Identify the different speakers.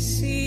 Speaker 1: see